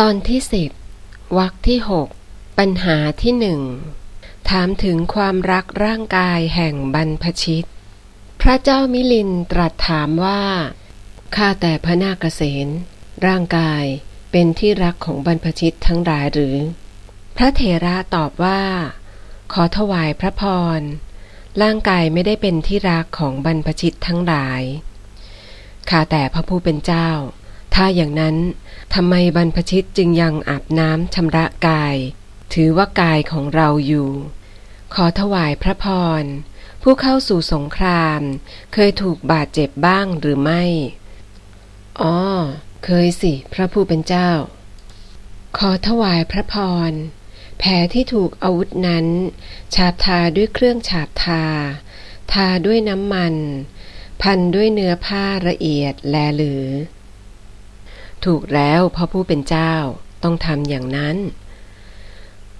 ตอนที่สิบวรรคที่หกปัญหาที่หนึ่งถามถึงความรักร่างกายแห่งบรรพชิต พระเจ้ามิลินตรัสถามว่า ข้าแต่พระนาคเษนร่างกายเป็นที่รักของบรรพชิตทั้งหลายหรือ พระเถระตอบว่า ขอถวายพระพร ร่างกายไม่ได้เป็นที่รักของบรรพชิตทั้งหลาย ข้าแต่พระผู้เป็นเจ้า ถ้าอย่างนั้นทำไมบรรพชิตจึงยังอาบน้ำชำระกาย ถือว่ากายของเราอยู่ ขอถวายพระพร ผู้เข้าสู่สงคราม เคยถูกบาดเจ็บบ้างหรือไม่ อ๋อ เคยสิ พระผู้เป็นเจ้า ขอถวายพระพร แผลที่ถูกอาวุธนั้น ฉาบทาด้วยเครื่องฉาบทา ทาด้วยน้ำมัน พันด้วยเนื้อผ้าละเอียดแลหรือ ถูกแล้วพระผู้เป็นเจ้าต้องทำอย่างนั้น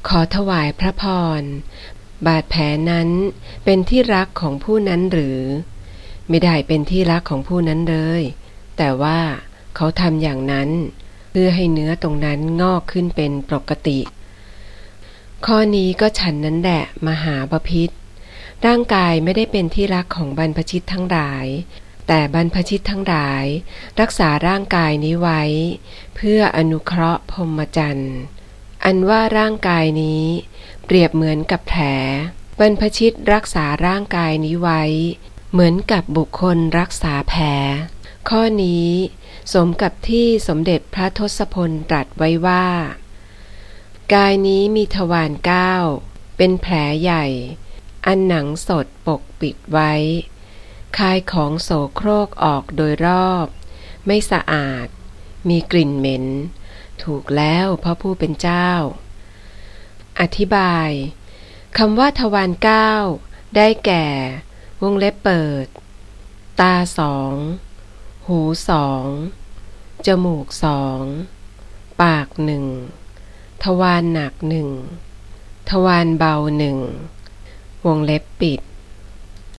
ขอถวายพระพร บาดแผลนั้นเป็นที่รักของผู้นั้นหรือ ไม่ได้เป็นที่รักของผู้นั้นเลย แต่ว่าเขาทำอย่างนั้น เพื่อให้เนื้อตรงนั้นงอกขึ้นเป็นปกติ ข้อนี้ก็ฉันนั้นแหละมหาบพิษร่างกายไม่ได้เป็นที่รักของบรรพชิตทั้งหลาย แต่บรรพชิตทั้งหลาย รักษาร่างกายนี้ไว้ เพื่ออนุเคราะห์พรหมจรรย์อันว่าร่างกายนี้ เปรียบเหมือนกับแผล บรรพชิตรักษาร่างกายนี้ไว้ เหมือนกับบุคคลรักษาแผล ข้อนี้สมกับที่สมเด็จพระทศพลตรัสไว้ว่า กายนี้มีทวารเก้าเป็นแผลใหญ่ อันหนังสดปกปิดไว้ คายของโสโครกออกโดยรอบ ไม่สะอาด มีกลิ่นเหม็น ถูกแล้วพระผู้เป็นเจ้า อธิบายคำว่าทวารเก้าได้แก่ วงเล็บเปิด ตาสอง หูสอง จมูกสอง ปากหนึ่ง ทวารหนักหนึ่ง ทวารเบาหนึ่ง วงเล็บปิด